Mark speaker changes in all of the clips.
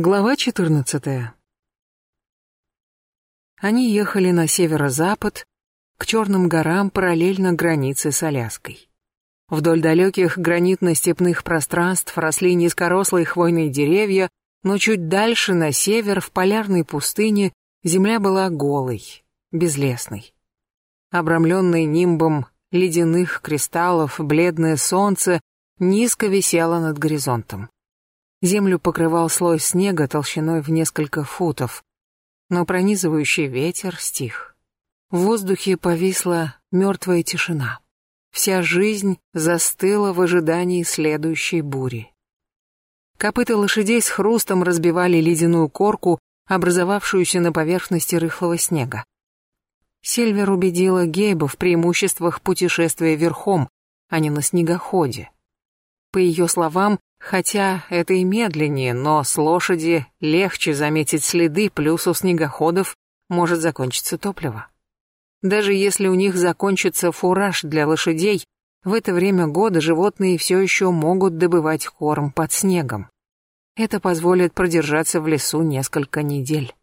Speaker 1: Глава 14. Они ехали на северо-запад, к Черным горам параллельно границе с Аляской. Вдоль далеких гранитно-степных пространств росли низкорослые хвойные деревья, но чуть дальше, на север, в полярной пустыне, земля была голой, безлесной. Обрамленной нимбом ледяных кристаллов, бледное солнце низко висело над горизонтом. Землю покрывал слой снега толщиной в несколько футов, но пронизывающий ветер стих. В воздухе повисла мертвая тишина. Вся жизнь застыла в ожидании следующей бури. Копыта лошадей с хрустом разбивали ледяную корку, образовавшуюся на поверхности рыхлого снега. Сильвер убедила Гейба в преимуществах путешествия верхом, а не на снегоходе. По ее словам, Хотя это и медленнее, но с лошади легче заметить следы, плюс у снегоходов может закончиться топливо. Даже если у них закончится фураж для лошадей, в это время года животные все еще могут добывать корм под снегом. Это позволит продержаться в лесу несколько недель.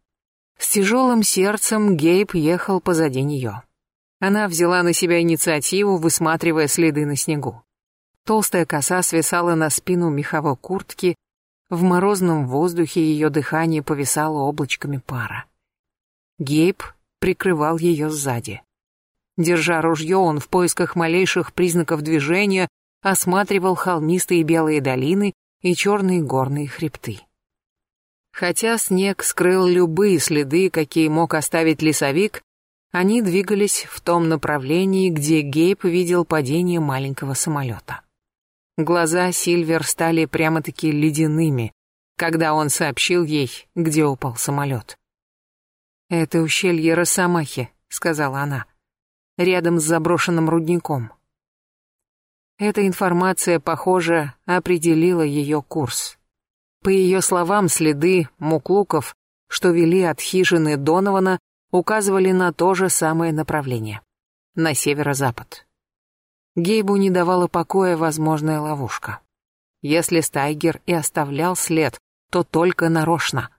Speaker 1: С тяжелым сердцем Гейб ехал позади нее. Она взяла на себя инициативу, высматривая следы на снегу. Толстая коса свисала на спину меховой куртки, в морозном воздухе ее дыхание повисало облачками пара. Гейб прикрывал ее сзади. Держа ружье, он в поисках малейших признаков движения осматривал холмистые белые долины и черные горные хребты. Хотя снег скрыл любые следы, какие мог оставить лесовик, они двигались в том направлении, где Гейб видел падение маленького самолета. Глаза Сильвер стали прямо-таки ледяными, когда он сообщил ей, где упал самолет. «Это ущелье Росомахи», — сказала она, — «рядом с заброшенным рудником». Эта информация, похоже, определила ее курс. По ее словам, следы муклуков, что вели от хижины Донована, указывали на то же самое направление — на северо-запад. Гейбу не давала покоя возможная ловушка. Если Стайгер и оставлял след, то только нарочно.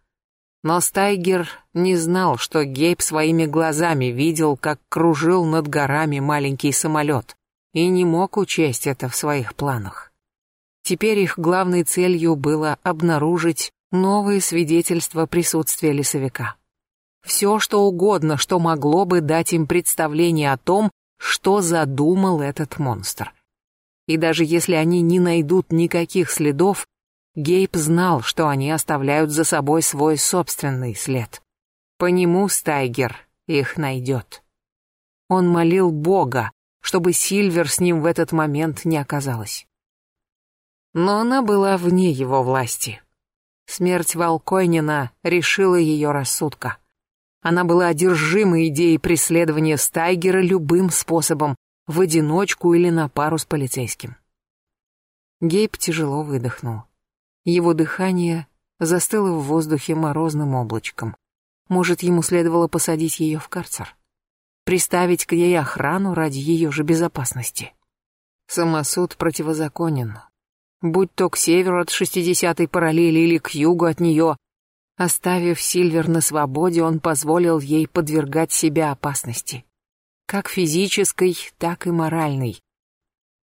Speaker 1: Но Стайгер не знал, что Гейб своими глазами видел, как кружил над горами маленький самолет, и не мог учесть это в своих планах. Теперь их главной целью было обнаружить новые свидетельства присутствия лесовика. Все, что угодно, что могло бы дать им представление о том, что задумал этот монстр. И даже если они не найдут никаких следов, Гейб знал, что они оставляют за собой свой собственный след. По нему Стайгер их найдет. Он молил Бога, чтобы Сильвер с ним в этот момент не оказалась. Но она была вне его власти. Смерть Волкойнина решила ее рассудка. Она была одержима идеей преследования Стайгера любым способом, в одиночку или на пару с полицейским. Гейб тяжело выдохнул. Его дыхание застыло в воздухе морозным облачком. Может, ему следовало посадить ее в карцер? Приставить к ней охрану ради ее же безопасности? Самосуд противозаконен. Будь то к северу от 60-й параллели или к югу от нее, Оставив Сильвер на свободе, он позволил ей подвергать себя опасности. Как физической, так и моральной.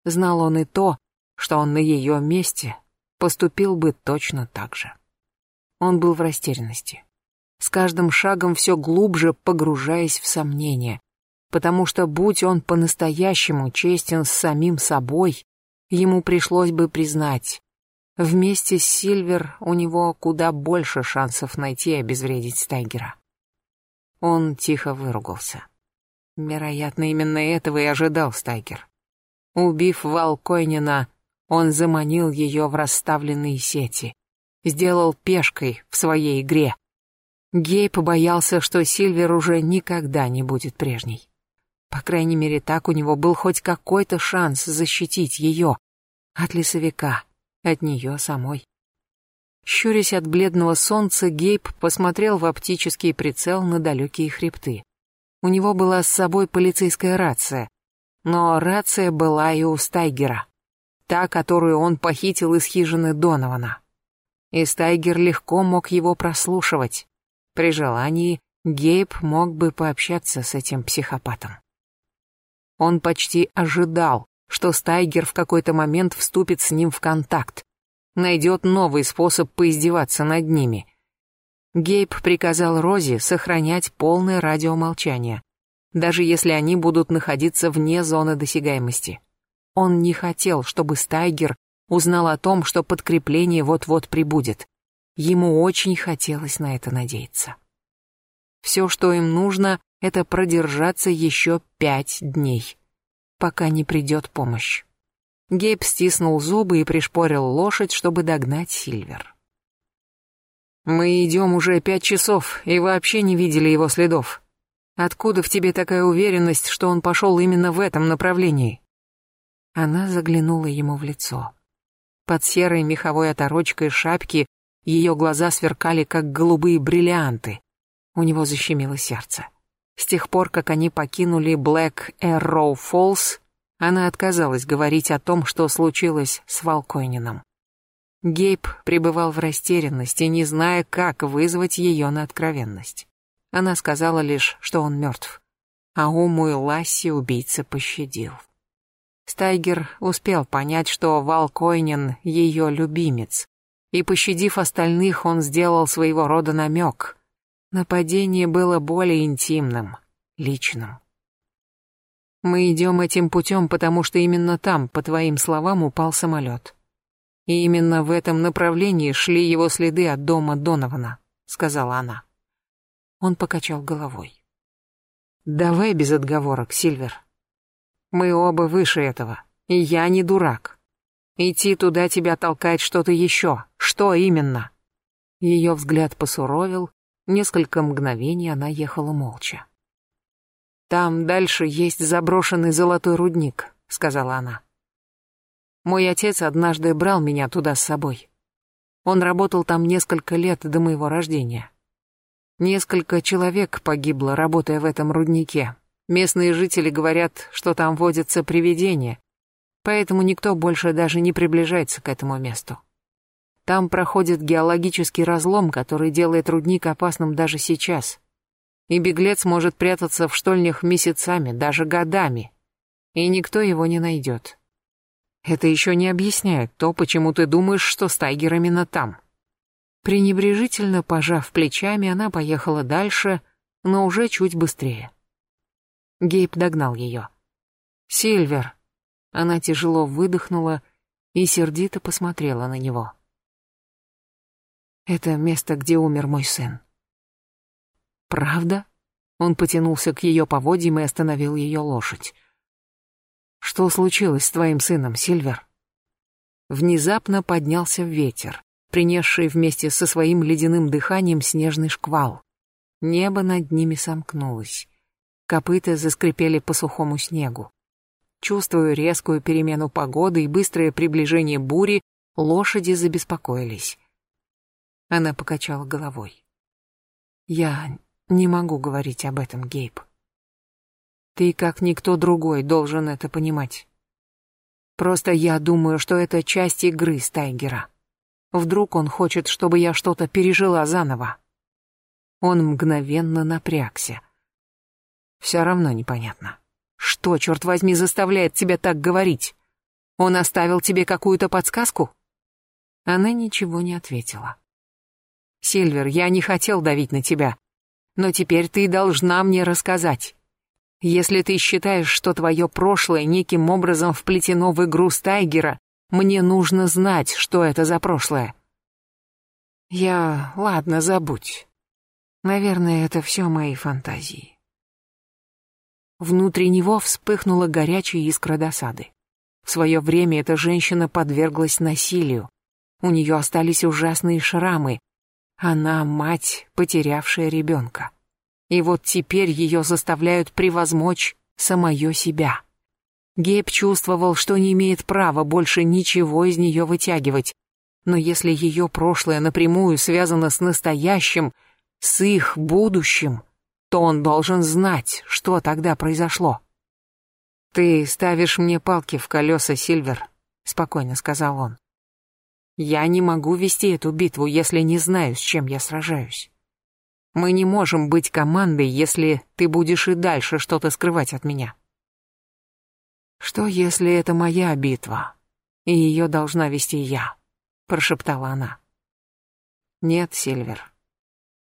Speaker 1: Знал он и то, что он на ее месте поступил бы точно так же. Он был в растерянности. С каждым шагом все глубже погружаясь в сомнения, потому что будь он по-настоящему честен с самим собой, ему пришлось бы признать, Вместе с Сильвер у него куда больше шансов найти и обезвредить Стайгера. Он тихо выругался. Вероятно, именно этого и ожидал Стайгер. Убив Валкойнина, он заманил ее в расставленные сети, сделал пешкой в своей игре. Гейб боялся, что Сильвер уже никогда не будет прежней. По крайней мере, так у него был хоть какой-то шанс защитить ее от лесовика от нее самой. Щурясь от бледного солнца, Гейб посмотрел в оптический прицел на далекие хребты. У него была с собой полицейская рация, но рация была и у Стайгера, та, которую он похитил из хижины Донована. и Стайгер легко мог его прослушивать. При желании Гейб мог бы пообщаться с этим психопатом. Он почти ожидал, что Стайгер в какой-то момент вступит с ним в контакт, найдет новый способ поиздеваться над ними. Гейб приказал Рози сохранять полное радиомолчание, даже если они будут находиться вне зоны досягаемости. Он не хотел, чтобы Стайгер узнал о том, что подкрепление вот-вот прибудет. Ему очень хотелось на это надеяться. Все, что им нужно, это продержаться еще пять дней, пока не придет помощь. Гейб стиснул зубы и пришпорил лошадь, чтобы догнать Сильвер. «Мы идем уже пять часов и вообще не видели его следов. Откуда в тебе такая уверенность, что он пошел именно в этом направлении?» Она заглянула ему в лицо. Под серой меховой оторочкой шапки ее глаза сверкали, как голубые бриллианты. У него защемило сердце. С тех пор, как они покинули Блэк Эрроу Фоллс, она отказалась говорить о том, что случилось с Волкойнином. Гейб пребывал в растерянности, не зная, как вызвать ее на откровенность. Она сказала лишь, что он мертв, а Уму и Ласси убийца пощадил. Стайгер успел понять, что Волкойнин — ее любимец, и, пощадив остальных, он сделал своего рода намек. Нападение было более интимным, личным. Мы идем этим путем, потому что именно там, по твоим словам, упал самолет. И именно в этом направлении шли его следы от дома Донована, сказала она. Он покачал головой. Давай без отговорок, Сильвер. Мы оба выше этого, и я не дурак. Идти туда тебя толкает что-то еще. Что именно? Ее взгляд посуровил, несколько мгновений она ехала молча. «Там дальше есть заброшенный золотой рудник», — сказала она. «Мой отец однажды брал меня туда с собой. Он работал там несколько лет до моего рождения. Несколько человек погибло, работая в этом руднике. Местные жители говорят, что там водятся привидения, поэтому никто больше даже не приближается к этому месту. Там проходит геологический разлом, который делает рудник опасным даже сейчас и беглец может прятаться в штольнях месяцами, даже годами, и никто его не найдет. Это еще не объясняет то, почему ты думаешь, что Стайгер именно там. Пренебрежительно пожав плечами, она поехала дальше, но уже чуть быстрее. Гейб догнал ее. «Сильвер!» Она тяжело выдохнула и сердито посмотрела на него. «Это место, где умер мой сын. «Правда?» Он потянулся к ее поводьям и остановил ее лошадь. «Что случилось с твоим сыном, Сильвер?» Внезапно поднялся ветер, принесший вместе со своим ледяным дыханием снежный шквал. Небо над ними сомкнулось. Копыта заскрипели по сухому снегу. Чувствуя резкую перемену погоды и быстрое приближение бури, лошади забеспокоились. Она покачала головой. «Я не могу говорить об этом, Гейб. Ты, как никто другой, должен это понимать. Просто я думаю, что это часть игры Стайгера. Вдруг он хочет, чтобы я что-то пережила заново. Он мгновенно напрягся. Все равно непонятно. Что, черт возьми, заставляет тебя так говорить? Он оставил тебе какую-то подсказку? Она ничего не ответила. Сильвер, я не хотел давить на тебя но теперь ты должна мне рассказать. Если ты считаешь, что твое прошлое неким образом вплетено в игру Стайгера, мне нужно знать, что это за прошлое. Я... Ладно, забудь. Наверное, это все мои фантазии. Внутри него вспыхнула горячая искра досады. В свое время эта женщина подверглась насилию. У нее остались ужасные шрамы, она мать, потерявшая ребенка. И вот теперь ее заставляют превозмочь самое себя. Гейб чувствовал, что не имеет права больше ничего из нее вытягивать. Но если ее прошлое напрямую связано с настоящим, с их будущим, то он должен знать, что тогда произошло. «Ты ставишь мне палки в колеса, Сильвер», — спокойно сказал он. Я не могу вести эту битву, если не знаю, с чем я сражаюсь. Мы не можем быть командой, если ты будешь и дальше что-то скрывать от меня. Что, если это моя битва, и ее должна вести я? Прошептала она. Нет, Сильвер.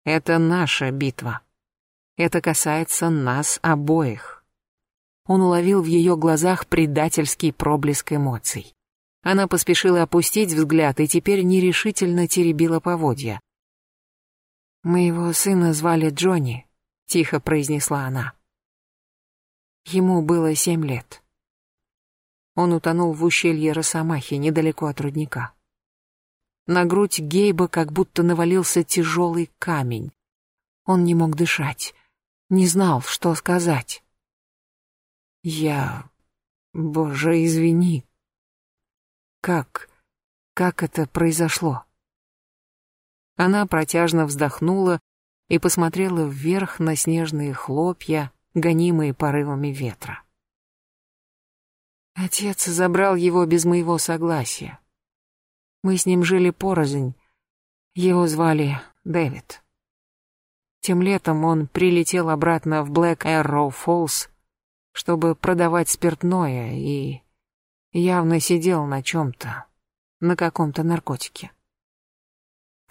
Speaker 1: Это наша битва. Это касается нас обоих. Он уловил в ее глазах предательский проблеск эмоций. Она поспешила опустить взгляд и теперь нерешительно теребила поводья. «Моего сына звали Джонни», — тихо произнесла она. Ему было семь лет. Он утонул в ущелье Росомахи, недалеко от рудника. На грудь Гейба как будто навалился тяжелый камень. Он не мог дышать, не знал, что сказать. «Я... Боже, извини. Как... как это произошло?» Она протяжно вздохнула и посмотрела вверх на снежные хлопья, гонимые порывами ветра. Отец забрал его без моего согласия. Мы с ним жили порознь. Его звали Дэвид. Тем летом он прилетел обратно в Блэк Эрроу Фоллс, чтобы продавать спиртное, и явно сидел на чем-то, на каком-то наркотике.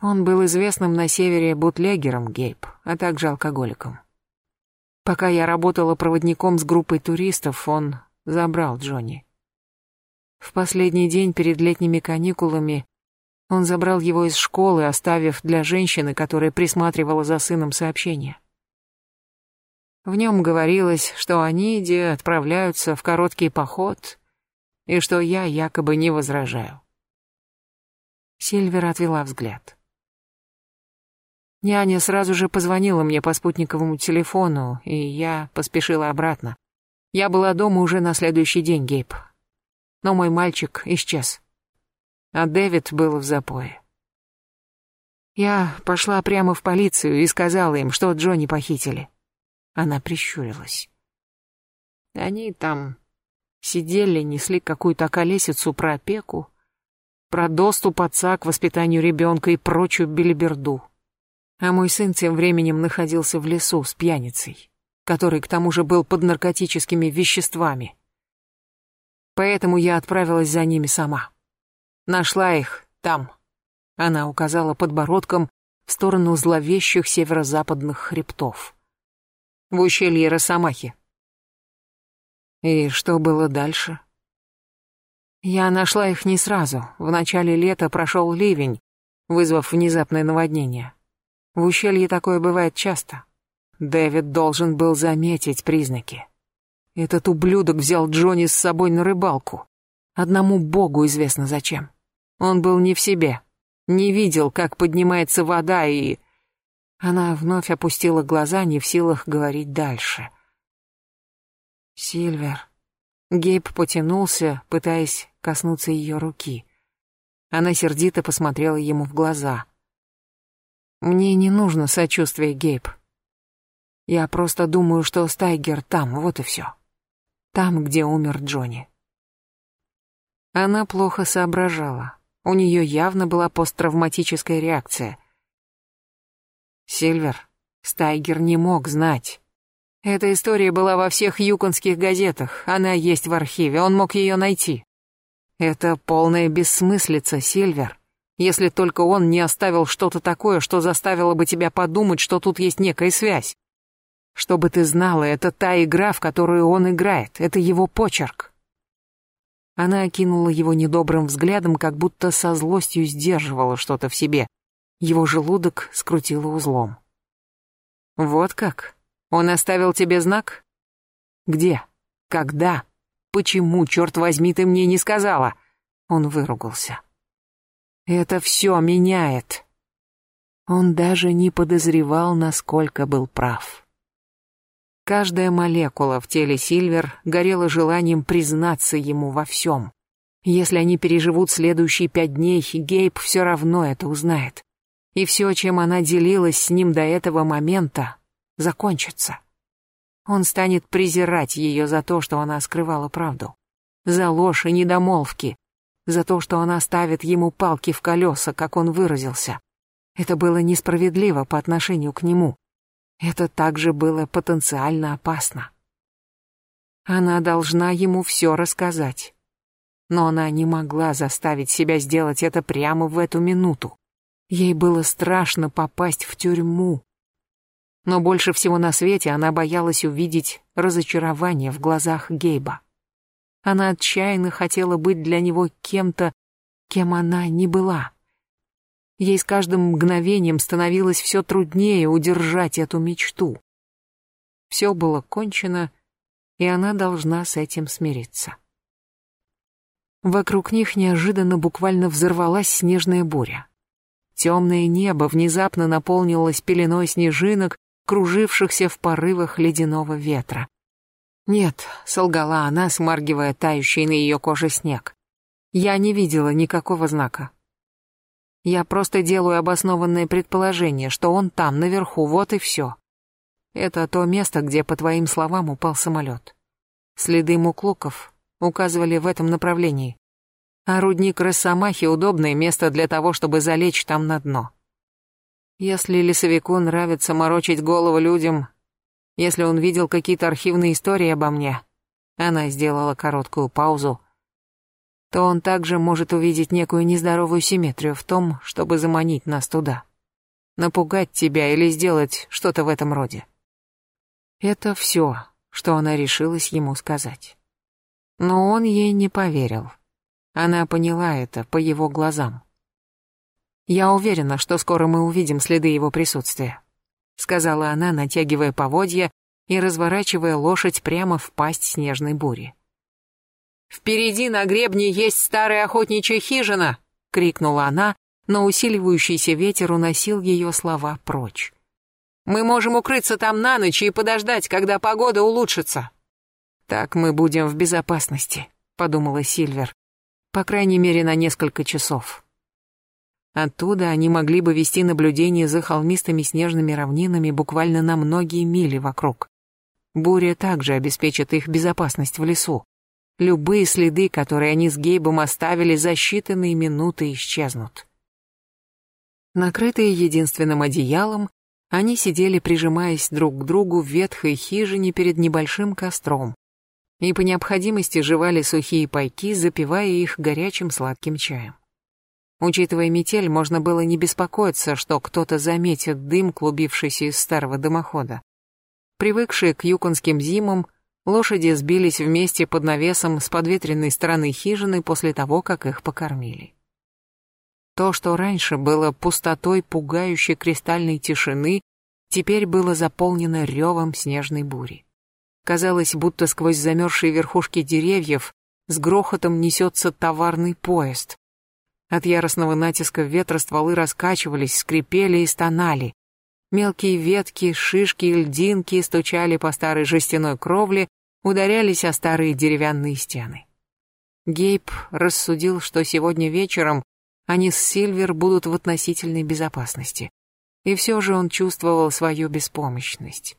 Speaker 1: Он был известным на севере бутлегером Гейб, а также алкоголиком. Пока я работала проводником с группой туристов, он забрал Джонни. В последний день перед летними каникулами он забрал его из школы, оставив для женщины, которая присматривала за сыном сообщение. В нем говорилось, что они, где отправляются в короткий поход, и что я якобы не возражаю. Сильвер отвела взгляд. Няня сразу же позвонила мне по спутниковому телефону, и я поспешила обратно. Я была дома уже на следующий день, Гейб. Но мой мальчик исчез. А Дэвид был в запое. Я пошла прямо в полицию и сказала им, что Джонни похитили. Она прищурилась. Они там сидели, несли какую-то колесицу про опеку, про доступ отца к воспитанию ребенка и прочую белиберду. А мой сын тем временем находился в лесу с пьяницей, который к тому же был под наркотическими веществами. Поэтому я отправилась за ними сама. Нашла их там. Она указала подбородком в сторону зловещих северо-западных хребтов. В ущелье Росомахи. И что было дальше? Я нашла их не сразу. В начале лета прошел ливень, вызвав внезапное наводнение. В ущелье такое бывает часто. Дэвид должен был заметить признаки. Этот ублюдок взял Джонни с собой на рыбалку. Одному богу известно зачем. Он был не в себе. Не видел, как поднимается вода, и... Она вновь опустила глаза, не в силах говорить дальше. «Сильвер». Гейб потянулся, пытаясь коснуться ее руки. Она сердито посмотрела ему в глаза — мне не нужно сочувствие, Гейб. Я просто думаю, что Стайгер там, вот и все. Там, где умер Джонни. Она плохо соображала. У нее явно была посттравматическая реакция. Сильвер, Стайгер не мог знать. Эта история была во всех юконских газетах, она есть в архиве, он мог ее найти. Это полная бессмыслица, Сильвер если только он не оставил что-то такое, что заставило бы тебя подумать, что тут есть некая связь. Чтобы ты знала, это та игра, в которую он играет, это его почерк. Она окинула его недобрым взглядом, как будто со злостью сдерживала что-то в себе. Его желудок скрутило узлом. «Вот как? Он оставил тебе знак?» «Где? Когда? Почему, черт возьми, ты мне не сказала?» Он выругался. Это все меняет. Он даже не подозревал, насколько был прав. Каждая молекула в теле Сильвер горела желанием признаться ему во всем. Если они переживут следующие пять дней, Гейб все равно это узнает. И все, чем она делилась с ним до этого момента, закончится. Он станет презирать ее за то, что она скрывала правду. За ложь и недомолвки, за то, что она ставит ему палки в колеса, как он выразился. Это было несправедливо по отношению к нему. Это также было потенциально опасно. Она должна ему все рассказать. Но она не могла заставить себя сделать это прямо в эту минуту. Ей было страшно попасть в тюрьму. Но больше всего на свете она боялась увидеть разочарование в глазах Гейба. Она отчаянно хотела быть для него кем-то, кем она не была. Ей с каждым мгновением становилось все труднее удержать эту мечту. Все было кончено, и она должна с этим смириться. Вокруг них неожиданно буквально взорвалась снежная буря. Темное небо внезапно наполнилось пеленой снежинок, кружившихся в порывах ледяного ветра. «Нет», — солгала она, смаргивая тающий на ее коже снег. «Я не видела никакого знака. Я просто делаю обоснованное предположение, что он там, наверху, вот и все. Это то место, где, по твоим словам, упал самолет. Следы муклуков указывали в этом направлении. А рудник Росомахи — удобное место для того, чтобы залечь там на дно. Если лесовику нравится морочить голову людям, если он видел какие-то архивные истории обо мне, она сделала короткую паузу, то он также может увидеть некую нездоровую симметрию в том, чтобы заманить нас туда. Напугать тебя или сделать что-то в этом роде. Это все, что она решилась ему сказать. Но он ей не поверил. Она поняла это по его глазам. «Я уверена, что скоро мы увидим следы его присутствия», сказала она, натягивая поводья и разворачивая лошадь прямо в пасть снежной бури. «Впереди на гребне есть старая охотничья хижина!» — крикнула она, но усиливающийся ветер уносил ее слова прочь. «Мы можем укрыться там на ночь и подождать, когда погода улучшится». «Так мы будем в безопасности», — подумала Сильвер. «По крайней мере, на несколько часов». Оттуда они могли бы вести наблюдение за холмистыми снежными равнинами буквально на многие мили вокруг. Буря также обеспечит их безопасность в лесу. Любые следы, которые они с Гейбом оставили за считанные минуты, исчезнут. Накрытые единственным одеялом, они сидели, прижимаясь друг к другу в ветхой хижине перед небольшим костром, и по необходимости жевали сухие пайки, запивая их горячим сладким чаем. Учитывая метель, можно было не беспокоиться, что кто-то заметит дым, клубившийся из старого дымохода. Привыкшие к юконским зимам, лошади сбились вместе под навесом с подветренной стороны хижины после того, как их покормили. То, что раньше было пустотой пугающей кристальной тишины, теперь было заполнено ревом снежной бури. Казалось, будто сквозь замерзшие верхушки деревьев с грохотом несется товарный поезд, от яростного натиска ветра стволы раскачивались, скрипели и стонали. Мелкие ветки, шишки и льдинки стучали по старой жестяной кровле, ударялись о старые деревянные стены. Гейб рассудил, что сегодня вечером они с Сильвер будут в относительной безопасности. И все же он чувствовал свою беспомощность.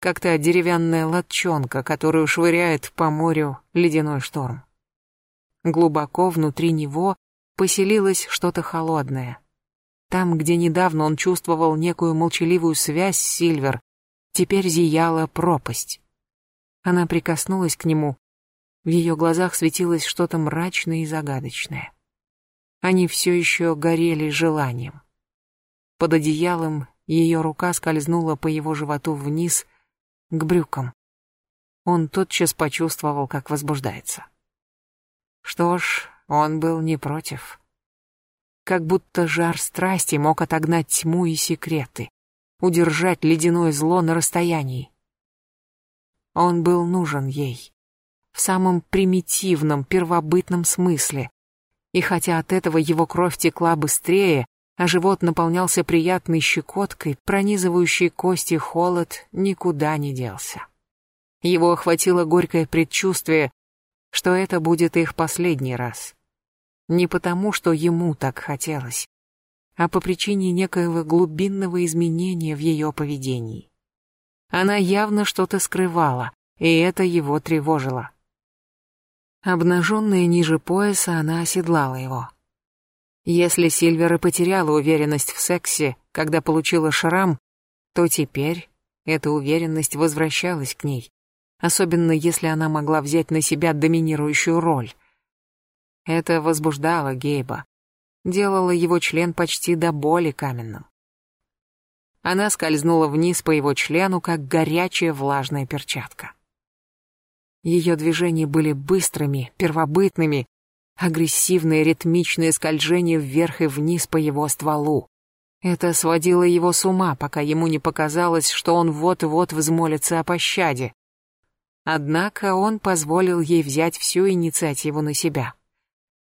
Speaker 1: Как та деревянная лодчонка, которую швыряет по морю ледяной шторм. Глубоко внутри него поселилось что-то холодное. Там, где недавно он чувствовал некую молчаливую связь с Сильвер, теперь зияла пропасть. Она прикоснулась к нему. В ее глазах светилось что-то мрачное и загадочное. Они все еще горели желанием. Под одеялом ее рука скользнула по его животу вниз, к брюкам. Он тотчас почувствовал, как возбуждается. Что ж, он был не против. Как будто жар страсти мог отогнать тьму и секреты, удержать ледяное зло на расстоянии. Он был нужен ей. В самом примитивном, первобытном смысле. И хотя от этого его кровь текла быстрее, а живот наполнялся приятной щекоткой, пронизывающий кости холод никуда не делся. Его охватило горькое предчувствие, что это будет их последний раз. Не потому, что ему так хотелось, а по причине некоего глубинного изменения в ее поведении. Она явно что-то скрывала, и это его тревожило. Обнаженная ниже пояса, она оседлала его. Если Сильвер и потеряла уверенность в сексе, когда получила шрам, то теперь эта уверенность возвращалась к ней, особенно если она могла взять на себя доминирующую роль. Это возбуждало Гейба, делало его член почти до боли каменным. Она скользнула вниз по его члену, как горячая влажная перчатка. Ее движения были быстрыми, первобытными, агрессивное ритмичное скольжение вверх и вниз по его стволу. Это сводило его с ума, пока ему не показалось, что он вот-вот взмолится о пощаде. Однако он позволил ей взять всю инициативу на себя.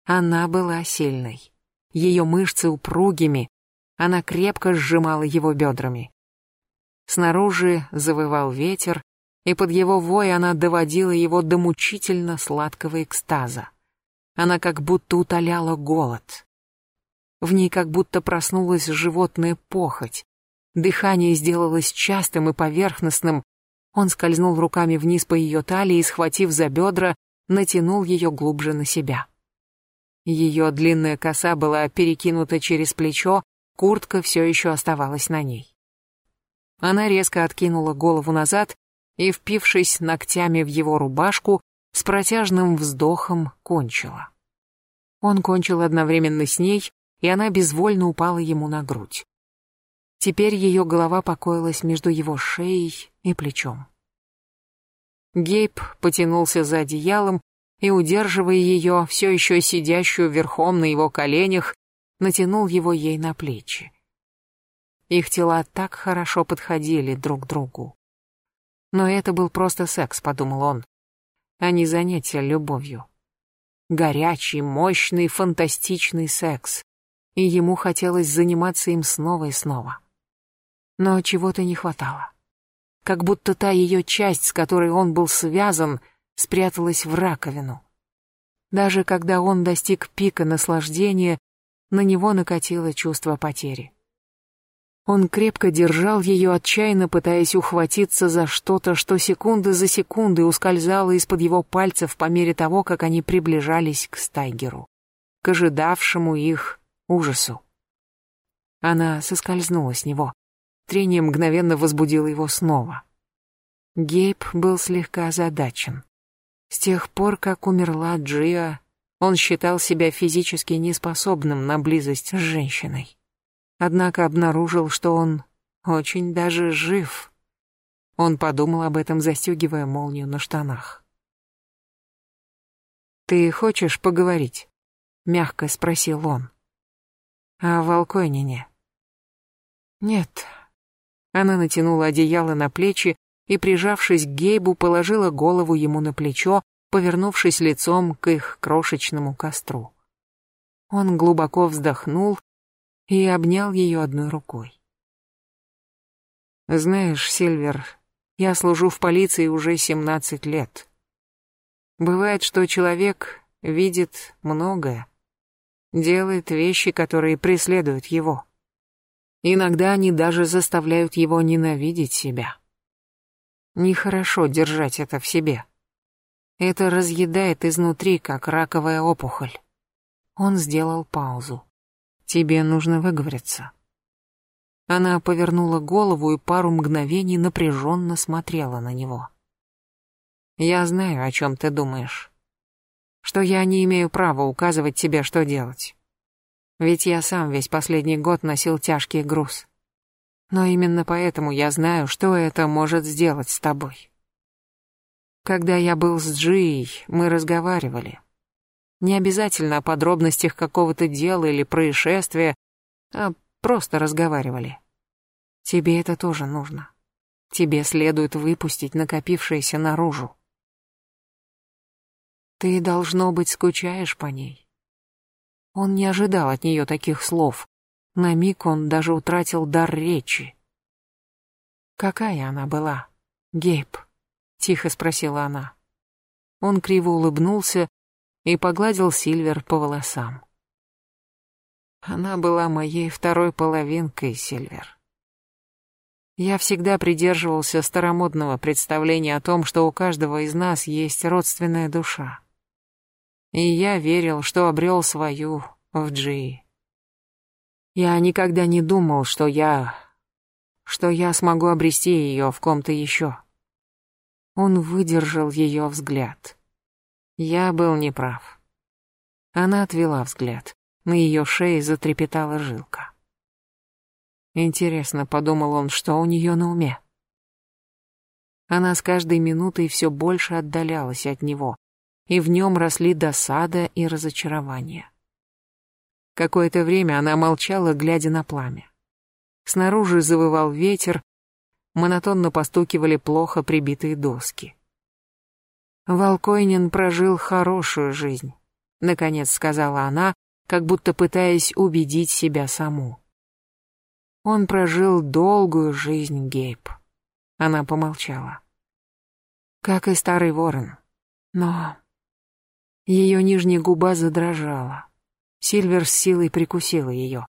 Speaker 1: Она была сильной. Ее мышцы упругими, она крепко сжимала его бедрами. Снаружи завывал ветер, и под его вой она доводила его до мучительно сладкого экстаза. Она как будто утоляла голод. В ней как будто проснулась животная похоть. Дыхание сделалось частым и поверхностным. Он скользнул руками вниз по ее талии и, схватив за бедра, натянул ее глубже на себя. Ее длинная коса была перекинута через плечо, куртка все еще оставалась на ней. Она резко откинула голову назад и, впившись ногтями в его рубашку, с протяжным вздохом кончила. Он кончил одновременно с ней, и она безвольно упала ему на грудь. Теперь ее голова покоилась между его шеей и плечом. Гейб потянулся за одеялом и, удерживая ее, все еще сидящую верхом на его коленях, натянул его ей на плечи. Их тела так хорошо подходили друг к другу. Но это был просто секс, подумал он, а не занятие любовью. Горячий, мощный, фантастичный секс и ему хотелось заниматься им снова и снова. Но чего-то не хватало. Как будто та ее часть, с которой он был связан, спряталась в раковину. Даже когда он достиг пика наслаждения, на него накатило чувство потери. Он крепко держал ее, отчаянно пытаясь ухватиться за что-то, что секунды за секундой ускользало из-под его пальцев по мере того, как они приближались к Стайгеру, к ожидавшему их ужасу. Она соскользнула с него. Трение мгновенно возбудило его снова. Гейб был слегка озадачен. С тех пор, как умерла Джиа, он считал себя физически неспособным на близость с женщиной. Однако обнаружил, что он очень даже жив. Он подумал об этом, застегивая молнию на штанах. «Ты хочешь поговорить?» — мягко спросил он а Волкойнине. Нет. Она натянула одеяло на плечи и, прижавшись к Гейбу, положила голову ему на плечо, повернувшись лицом к их крошечному костру. Он глубоко вздохнул и обнял ее одной рукой. «Знаешь, Сильвер, я служу в полиции уже семнадцать лет. Бывает, что человек видит многое, делает вещи, которые преследуют его. Иногда они даже заставляют его ненавидеть себя. Нехорошо держать это в себе. Это разъедает изнутри, как раковая опухоль. Он сделал паузу. Тебе нужно выговориться. Она повернула голову и пару мгновений напряженно смотрела на него. Я знаю, о чем ты думаешь что я не имею права указывать тебе, что делать. Ведь я сам весь последний год носил тяжкий груз. Но именно поэтому я знаю, что это может сделать с тобой. Когда я был с Джией, мы разговаривали. Не обязательно о подробностях какого-то дела или происшествия, а просто разговаривали. Тебе это тоже нужно. Тебе следует выпустить накопившееся наружу. Ты, должно быть, скучаешь по ней. Он не ожидал от нее таких слов. На миг он даже утратил дар речи. «Какая она была, Гейб?» — тихо спросила она. Он криво улыбнулся и погладил Сильвер по волосам. Она была моей второй половинкой, Сильвер. Я всегда придерживался старомодного представления о том, что у каждого из нас есть родственная душа. И я верил, что обрел свою в Джи. Я никогда не думал, что я... что я смогу обрести ее в ком-то еще. Он выдержал ее взгляд. Я был неправ. Она отвела взгляд. На ее шее затрепетала жилка. Интересно, подумал он, что у нее на уме. Она с каждой минутой все больше отдалялась от него, и в нем росли досада и разочарование. Какое-то время она молчала, глядя на пламя. Снаружи завывал ветер, монотонно постукивали плохо прибитые доски. Волкойнин прожил хорошую жизнь, наконец сказала она, как будто пытаясь убедить себя саму. Он прожил долгую жизнь, Гейб. Она помолчала. Как и старый ворон. Но... Ее нижняя губа задрожала. Сильвер с силой прикусила ее.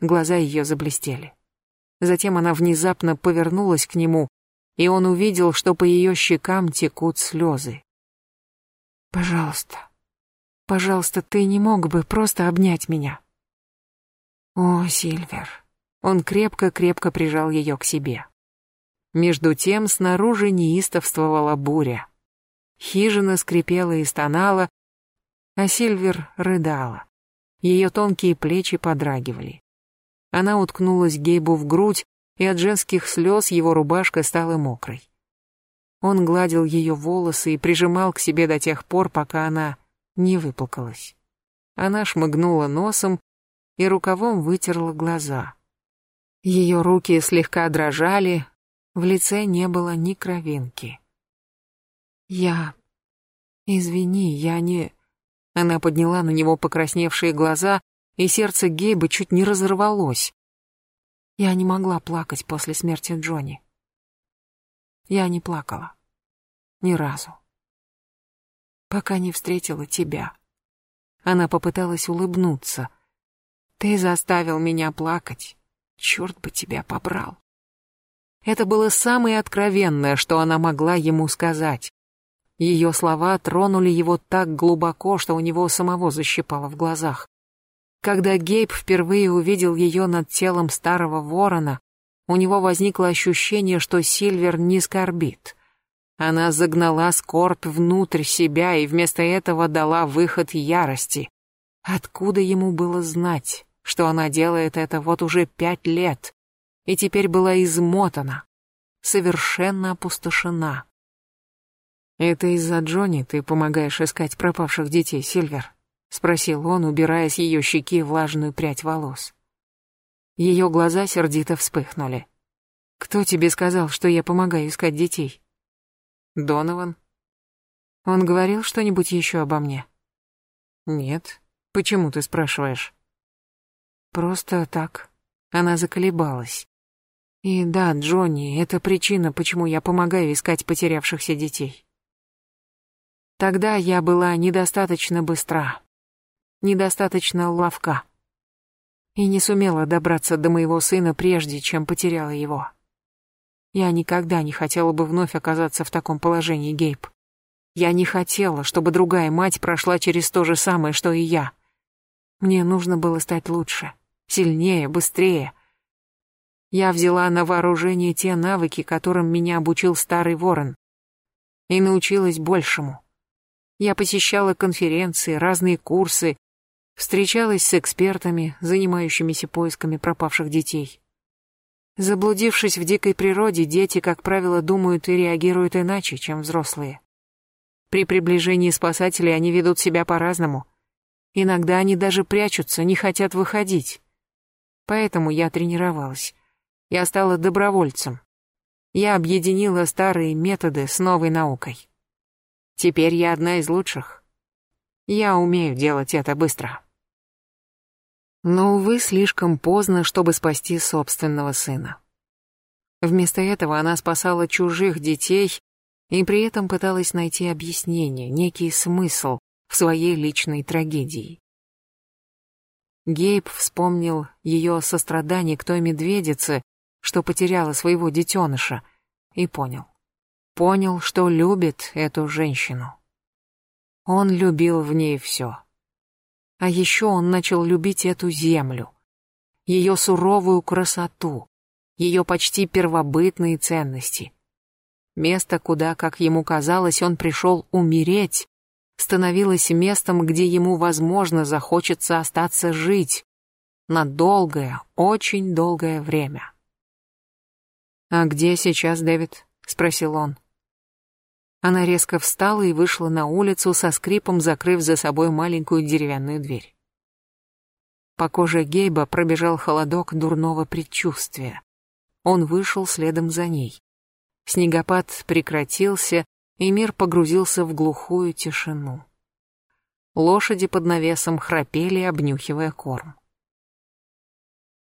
Speaker 1: Глаза ее заблестели. Затем она внезапно повернулась к нему, и он увидел, что по ее щекам текут слезы. «Пожалуйста, пожалуйста, ты не мог бы просто обнять меня?» «О, Сильвер!» Он крепко-крепко прижал ее к себе. Между тем снаружи неистовствовала буря. Хижина скрипела и стонала, а Сильвер рыдала. Ее тонкие плечи подрагивали. Она уткнулась Гейбу в грудь, и от женских слез его рубашка стала мокрой. Он гладил ее волосы и прижимал к себе до тех пор, пока она не выплакалась. Она шмыгнула носом и рукавом вытерла глаза. Ее руки слегка дрожали, в лице не было ни кровинки. «Я... Извини, я не...» Она подняла на него покрасневшие глаза, и сердце Гейба чуть не разорвалось. Я не могла плакать после смерти Джонни. Я не плакала. Ни разу. Пока не встретила тебя. Она попыталась улыбнуться. Ты заставил меня плакать. Черт бы тебя побрал. Это было самое откровенное, что она могла ему сказать. Ее слова тронули его так глубоко, что у него самого защипало в глазах. Когда Гейб впервые увидел ее над телом старого ворона, у него возникло ощущение, что Сильвер не скорбит. Она загнала скорбь внутрь себя и вместо этого дала выход ярости. Откуда ему было знать, что она делает это вот уже пять лет, и теперь была измотана, совершенно опустошена? «Это из-за Джонни ты помогаешь искать пропавших детей, Сильвер?» — спросил он, убирая с ее щеки влажную прядь волос. Ее глаза сердито вспыхнули. «Кто тебе сказал, что я помогаю искать детей?» «Донован». «Он говорил что-нибудь еще обо мне?» «Нет. Почему ты спрашиваешь?» «Просто так». Она заколебалась. «И да, Джонни, это причина, почему я помогаю искать потерявшихся детей. Тогда я была недостаточно быстра недостаточно ловка и не сумела добраться до моего сына прежде, чем потеряла его. Я никогда не хотела бы вновь оказаться в таком положении, Гейб. Я не хотела, чтобы другая мать прошла через то же самое, что и я. Мне нужно было стать лучше, сильнее, быстрее. Я взяла на вооружение те навыки, которым меня обучил старый ворон, и научилась большему. Я посещала конференции, разные курсы, Встречалась с экспертами, занимающимися поисками пропавших детей. Заблудившись в дикой природе, дети, как правило, думают и реагируют иначе, чем взрослые. При приближении спасателей они ведут себя по-разному. Иногда они даже прячутся, не хотят выходить. Поэтому я тренировалась. Я стала добровольцем. Я объединила старые методы с новой наукой. Теперь я одна из лучших. Я умею делать это быстро. Но, увы, слишком поздно, чтобы спасти собственного сына. Вместо этого она спасала чужих детей и при этом пыталась найти объяснение, некий смысл в своей личной трагедии. Гейб вспомнил ее сострадание к той медведице, что потеряла своего детеныша, и понял. Понял, что любит эту женщину. Он любил в ней все. А еще он начал любить эту землю, ее суровую красоту, ее почти первобытные ценности. Место, куда, как ему казалось, он пришел умереть, становилось местом, где ему, возможно, захочется остаться жить на долгое, очень долгое время. «А где сейчас Дэвид?» — спросил он. Она резко встала и вышла на улицу, со скрипом закрыв за собой маленькую деревянную дверь. По коже Гейба пробежал холодок дурного предчувствия. Он вышел следом за ней. Снегопад прекратился, и мир погрузился в глухую тишину. Лошади под навесом храпели, обнюхивая корм.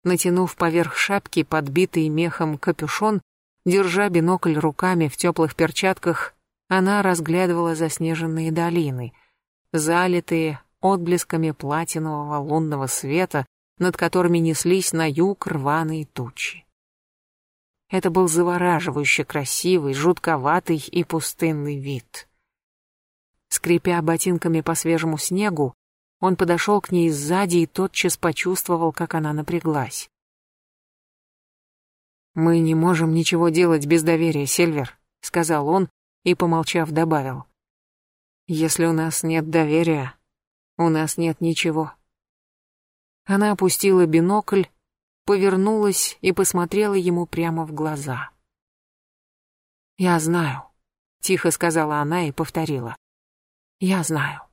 Speaker 1: Натянув поверх шапки подбитый мехом капюшон, держа бинокль руками в теплых перчатках, она разглядывала заснеженные долины, залитые отблесками платинового лунного света, над которыми неслись на юг рваные тучи. Это был завораживающе красивый, жутковатый и пустынный вид. Скрипя ботинками по свежему снегу, он подошел к ней сзади и тотчас почувствовал, как она напряглась. «Мы не можем ничего делать без доверия, Сильвер», — сказал он, и, помолчав, добавил. «Если у нас нет доверия, у нас нет ничего». Она опустила бинокль, повернулась и посмотрела ему прямо в глаза. «Я знаю», — тихо сказала она и повторила. «Я знаю».